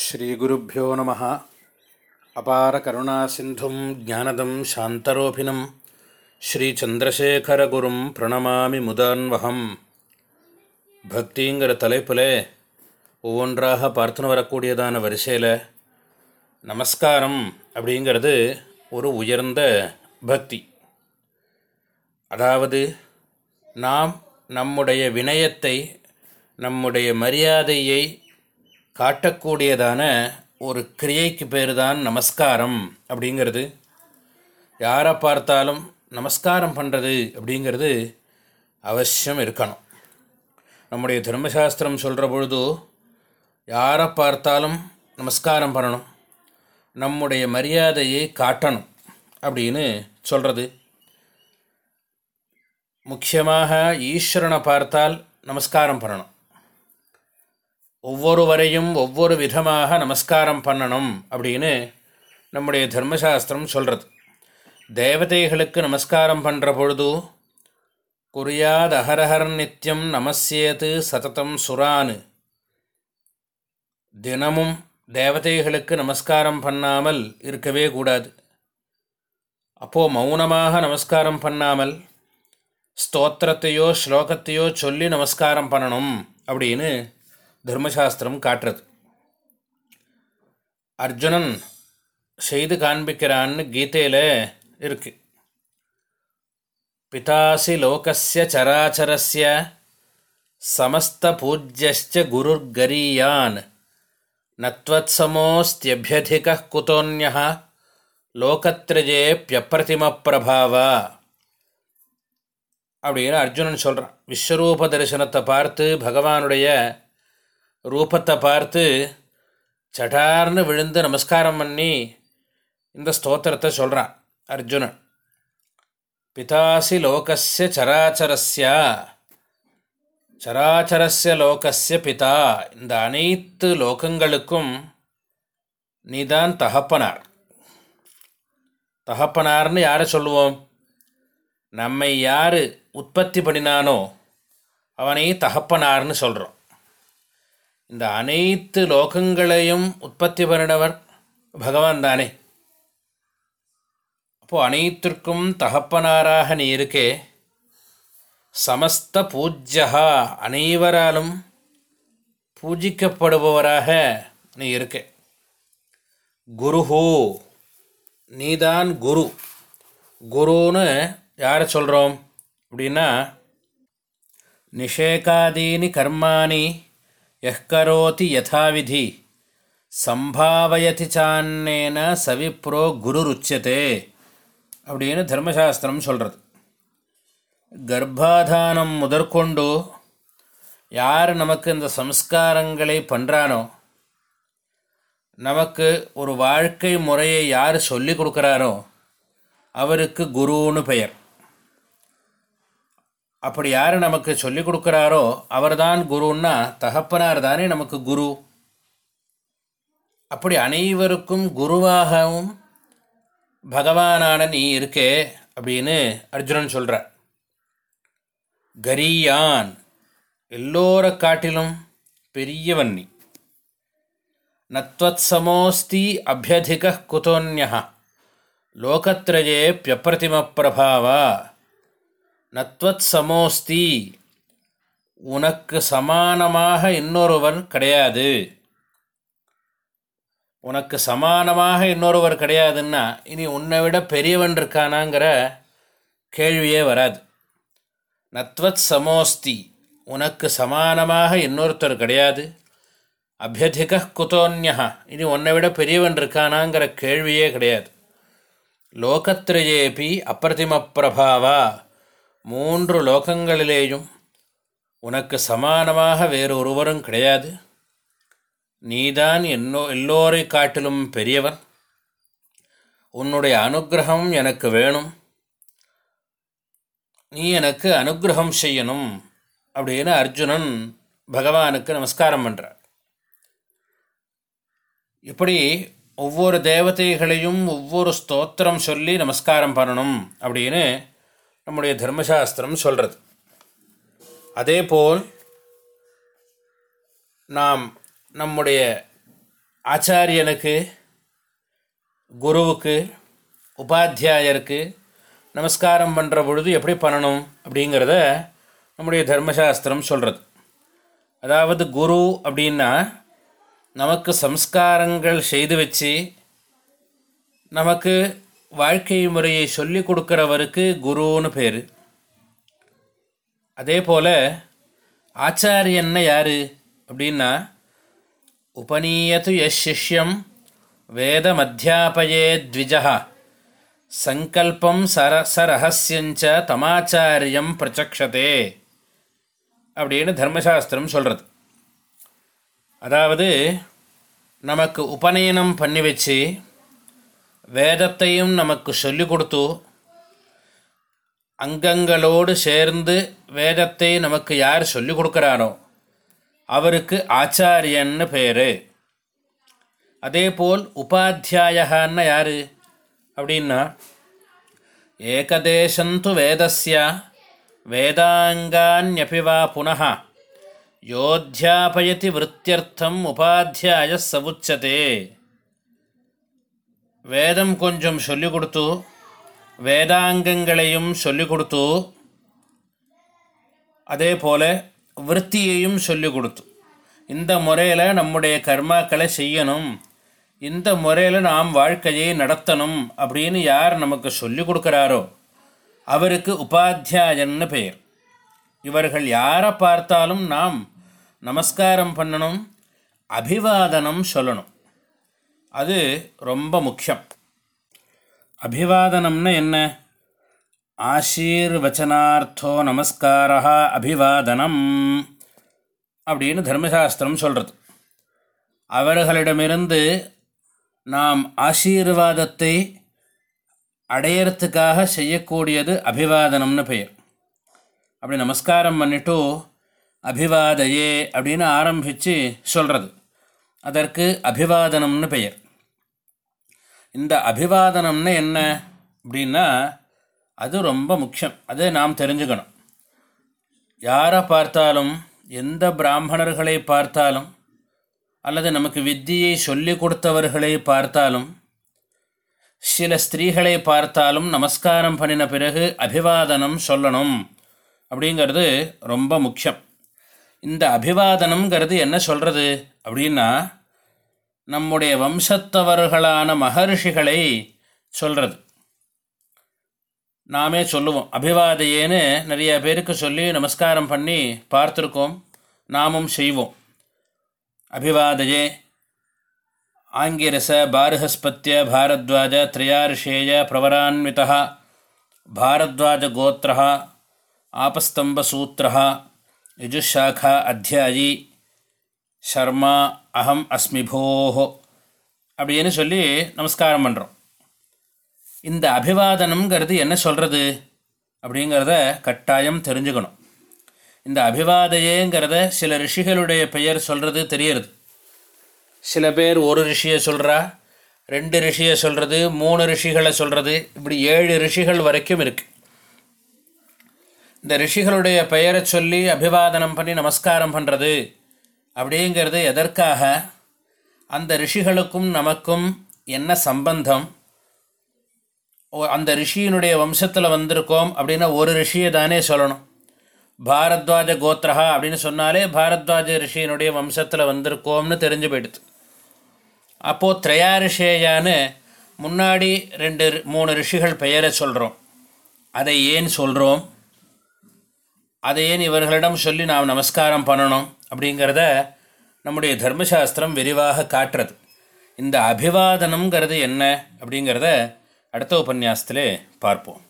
ஸ்ரீகுருப்போ நம. அபார கருணா சிந்தும் ஜானதம் சாந்தரூபிணம். ஸ்ரீச்சந்திரசேகரகுரும் பிரணமாமி முதான்வகம். பக்திங்கிற தலைப்பில் ஒவ்வொன்றாக பார்த்துன்னு வரக்கூடியதான வரிசையில் நமஸ்காரம் அப்படிங்கிறது ஒரு உயர்ந்த பக்தி. அதாவது நாம் நம்முடைய வினயத்தை நம்முடைய மரியாதையை காட்டக்கூடியதான ஒரு கிரியைக்கு பேர் தான் நமஸ்காரம் அப்படிங்கிறது. யாரை பார்த்தாலும் நமஸ்காரம் பண்ணுறது அப்படிங்கிறது அவசியம் இருக்கணும். நம்முடைய தர்மசாஸ்திரம் சொல்கிற பொழுது யாரை பார்த்தாலும் நமஸ்காரம் பண்ணணும். நம்முடைய மரியாதையை காட்டணும் அப்படின்னு சொல்கிறது முக்கியமாக ஈஸ்வரனை பார்த்தால் நமஸ்காரம் பண்ணணும். ஒவ்வொருவரையும் ஒவ்வொரு விதமாக நமஸ்காரம் பண்ணணும் அப்படின்னு நம்முடைய தர்மசாஸ்திரம் சொல்கிறது தேவதைகளுக்கு நமஸ்காரம் பண்ணுற பொழுது குறியாத் அகரஹர் நித்தியம் நமஸ்யேது சததம் சுரானு. தினமும் தேவதைகளுக்கு நமஸ்காரம் பண்ணாமல் இருக்கவே கூடாது. அப்போது மௌனமாக நமஸ்காரம் பண்ணாமல் ஸ்தோத்திரத்தையோ ஸ்லோகத்தையோ சொல்லி நமஸ்காரம் பண்ணணும் அப்படின்னு தர்மசாஸ்திரம் காட்டுறது. அர்ஜுனன் செய்து காண்பிக்கிறான்னு கீதையில் இருக்கு. பிதாசி லோகஸ்ய சராச்சரஸ்ய சமஸ்த பூஜ்யச்ச குருர்கரீயான் நத்வத்சமோஸ்தியபியதிக குதோன்யா லோகத்ரஜே பியப்பிரதிம பிரபாவா அப்படின்னு அர்ஜுனன் சொல்கிறான் விஸ்வரூப தரிசனத்தை பார்த்து பகவானுடைய ரூபத்தை பார்த்து சடார்னு விழுந்து நமஸ்காரம் பண்ணி இந்த ஸ்தோத்திரத்தை சொல்கிறான் அர்ஜுனன். பிதாசி லோகஸ்ய சராச்சரஸ்ய சராச்சரஸ்ய லோகஸ்ய பிதா இந்த அனைத்து லோகங்களுக்கும் நீதான் தகப்பனார். தகப்பனார்னு யாரை சொல்லுவோம்? நம்மை யார் உற்பத்தி பண்ணினானோ அவனை தகப்பனார்னு சொல்கிறோம் இந்த அனைத்து லோகங்களையும் உற்பத்தி பண்ணினவர் பகவான் தானே. அப்போது அனைத்திற்கும் தகப்பனாராக நீ இருக்கே. சமஸ்த பூஜ்யா அனைவராலும் பூஜிக்கப்படுபவராக நீ இருக்க. குருஹோ நீதான் குரு. குருன்னு யாரை சொல்கிறோம் அப்படின்னா நிஷேகாதீனி கர்மானி யஹ்கரோதி யதாவிதி சம்பாவயதி சான்னேன சவிப்ரோ குரு ருச்சியதே அப்படின்னு தர்மசாஸ்திரம் சொல்கிறது கர்ப்பாதானம் முதற்கொண்டு யார் நமக்கு இந்த சம்ஸ்காரங்களை பண்ணுறானோ நமக்கு ஒரு வாழ்க்கை முறையை யார் சொல்லி கொடுக்குறாரோ அவருக்கு குருன்னு பெயர். அப்படி யார் நமக்கு சொல்லிக் கொடுக்குறாரோ அவர்தான் குருன்னா தகப்பனார் தானே நமக்கு குரு. அப்படி அனைவருக்கும் குருவாகவும் பகவானான நீ இருக்கே அப்படின்னு அர்ஜுனன் சொல்கிறார் கரியான் எல்லோரை காட்டிலும் பெரியவன் நீ. நத்வத் சமோஸ்தி அபியதிக குதோன்யா லோகத்ரயே பியப்பிரதிம பிரபாவா. நத்வத் சமோஸ்தி. உனக்கு சமானமாக இன்னொருவர் கிடையாது. உனக்கு சமானமாக இன்னொருவர் கிடையாதுன்னா இனி உன்னை விட பெரியவன் இருக்கானாங்கிற கேள்வியே வராது. நத்வத் சமோஸ்தி. உனக்கு சமானமாக இன்னொருத்தர் கிடையாது. அபியதிக குதோன்யா இனி உன்னை விட பெரியவன் இருக்கானாங்கிற கேள்வியே கிடையாது. லோகத்திரையேபி அப்பிரதிம பிரபாவா. மூன்று லோகங்களிலேயும் உனக்கு சமானமாக வேறு ஒருவரும் கிடையாது. நீதான் என்னோ எல்லோரை காட்டிலும் பெரியவன் உன்னுடைய அனுகிரகம் எனக்கு வேணும். நீ எனக்கு அனுகிரகம் செய்யணும் அப்படின்னு அர்ஜுனன் பகவானுக்கு நமஸ்காரம் பண்ணுறார் இப்படி ஒவ்வொரு தேவதைகளையும் ஒவ்வொரு ஸ்தோத்திரம் சொல்லி நமஸ்காரம் பண்ணணும் அப்படின்னு நம்முடைய தர்மசாஸ்திரம் சொல்கிறது அதேபோல் நாம் நம்முடைய ஆச்சாரியனுக்கு குருவுக்கு உபாத்தியாயருக்கு நமஸ்காரம் பண்ணுற பொழுது எப்படி பண்ணணும் அப்படிங்கிறத நம்முடைய தர்மசாஸ்திரம் சொல்கிறது அதாவது குரு அப்படின்னா நமக்கு சம்ஸ்காரங்கள் செய்து வச்சு நமக்கு வாழ்க்கை முறையை சொல்லி கொடுக்குறவருக்கு குருன்னு பேர். அதே போல் ஆச்சாரியன்னா யார்? அப்படின்னா உபநீயத்து எஸ் சிஷ்யம் வேதமத்தியாபயே த்விஜா சங்கல்பம் சர சரஹஸ்யஞ்ச தமாச்சாரியம் பிரச்சக்ஷதே அப்படின்னு தர்மசாஸ்திரம் சொல்கிறது அதாவது நமக்கு உபநயனம் பண்ணி வச்சு வேதத்தையும் நமக்கு சொல்லிக் கொடுத்து அங்கங்களோடு சேர்ந்து வேதத்தை நமக்கு யார் சொல்லிக் கொடுக்குறாரோ அவருக்கு ஆச்சாரியன்னு பேர். அதேபோல் உபாத்தியாயகான்னு யார்? அப்படின்னா ஏகதேசந்து வேதஸ்ய வேதாங்கான்யபிவா புனः யோத்தியாபயதி விருத்தியர்த்தம் உபாத்தியாய சவுச்சதே வேதம் கொஞ்சம் சொல்லிக் கொடுத்து வேதாங்கங்களையும் சொல்லிக் கொடுத்து அதே போல் விற்த்தியையும் சொல்லிக் கொடுத்து. இந்த முறையில் நம்முடைய கர்மாக்களை செய்யணும். இந்த முறையில் நாம் வாழ்க்கையை நடத்தணும் அப்படின்னு யார் நமக்கு சொல்லிக் கொடுக்குறாரோ அவருக்கு உபாத்தியாயன்னு பெயர். இவர்கள் யாரை பார்த்தாலும் நாம் நமஸ்காரம் பண்ணணும் அபிவாதனம் சொல்லணும். அது ரொம்ப முக்கியம். அபிவாதனம்னு என்ன? ஆசீர்வச்சனார்த்தோ நமஸ்காரா அபிவாதனம் அப்படின்னு தர்மசாஸ்திரம் சொல்கிறது அவர்களிடமிருந்து நாம் ஆசீர்வாதத்தை அடையறதுக்காக செய்யக்கூடியது அபிவாதனம்னு பெயர். அப்படி நமஸ்காரம் பண்ணிட்டு அபிவாதையே அப்படின்னு ஆரம்பித்து சொல்கிறது அதற்கு அபிவாதனம்னு பெயர். இந்த அபிவாதனம்னு என்ன அப்படின்னா அது ரொம்ப முக்கியம். அதை நாம் தெரிஞ்சுக்கணும். யாரை பார்த்தாலும் எந்த பிராமணர்களை பார்த்தாலும் அல்லது நமக்கு வித்தியை சொல்லி கொடுத்தவர்களை பார்த்தாலும் சில ஸ்திரீகளை பார்த்தாலும் நமஸ்காரம் பண்ணின பிறகு அபிவாதனம் சொல்லணும் அப்படிங்கிறது ரொம்ப முக்கியம். இந்த அபிவாதனம்ங்கிறது என்ன சொல்கிறது அப்படின்னா நம்முடைய வம்சத்தவர்களான மகர்ஷிகளை சொல்கிறது நாமே சொல்லுவோம். அபிவாதையேன்னு நிறைய பேருக்கு சொல்லி நமஸ்காரம் பண்ணி பார்த்துருக்கோம். நாமும் செய்வோம். அபிவாதையே ஆங்கிரச பாரஹஸ்பத்திய பாரத்வாஜ திரையாரிஷேய பிரவரான்விதா பாரத்வாஜ கோத்திரா ஆபஸ்தம்பசூத்திரா யஜுஷாக்கா அத்தியாயி ஷர்மா அகம் அஸ்மி போஹோ அப்படின்னு சொல்லி நமஸ்காரம் பண்ணுறோம் இந்த அபிவாதனம்ங்கிறது என்ன சொல்கிறது அப்படிங்கிறத கட்டாயம் தெரிஞ்சுக்கணும். இந்த அபிவாதையேங்கிறத சில ரிஷிகளுடைய பெயர் சொல்கிறது தெரியறது. சில பேர் ஒரு ரிஷியை சொல்கிறா ரெண்டு ரிஷியை சொல்கிறது மூணு ரிஷிகளை சொல்கிறது இப்படி ஏழு ரிஷிகள் வரைக்கும் இருக்குது இந்த ரிஷிகளுடைய பெயரை சொல்லி அபிவாதனம் பண்ணி நமஸ்காரம் பண்ணுறது அப்படிங்கிறது எதற்காக? அந்த ரிஷிகளுக்கும் நமக்கும் என்ன சம்பந்தம்? அந்த ரிஷியினுடைய வம்சத்தில் வந்திருக்கோம் அப்படின்னா ஒரு ரிஷியை தானே சொல்லணும். பாரத்வாஜ கோத்ரஹா அப்படின்னு சொன்னாலே பாரத்வாஜ ரிஷியினுடைய வம்சத்தில் வந்திருக்கோம்னு தெரிஞ்சு போயிடுது. அப்போது திரையா ரிஷேயான்னு முன்னாடி ரெண்டு மூணு ரிஷிகள் பெயரை சொல்கிறோம் அதை ஏன் சொல்கிறோம் அதை ஏன் இவர்களிடம் சொல்லி நாம் நமஸ்காரம் பண்ணணும் அப்படிங்கிறத நம்முடைய தர்மசாஸ்திரம் விரிவாக காட்டுறது. இந்த அபிவாதனம்ங்கிறது என்ன அப்படிங்கிறத அடுத்த உபன்யாசத்திலே பார்ப்போம்.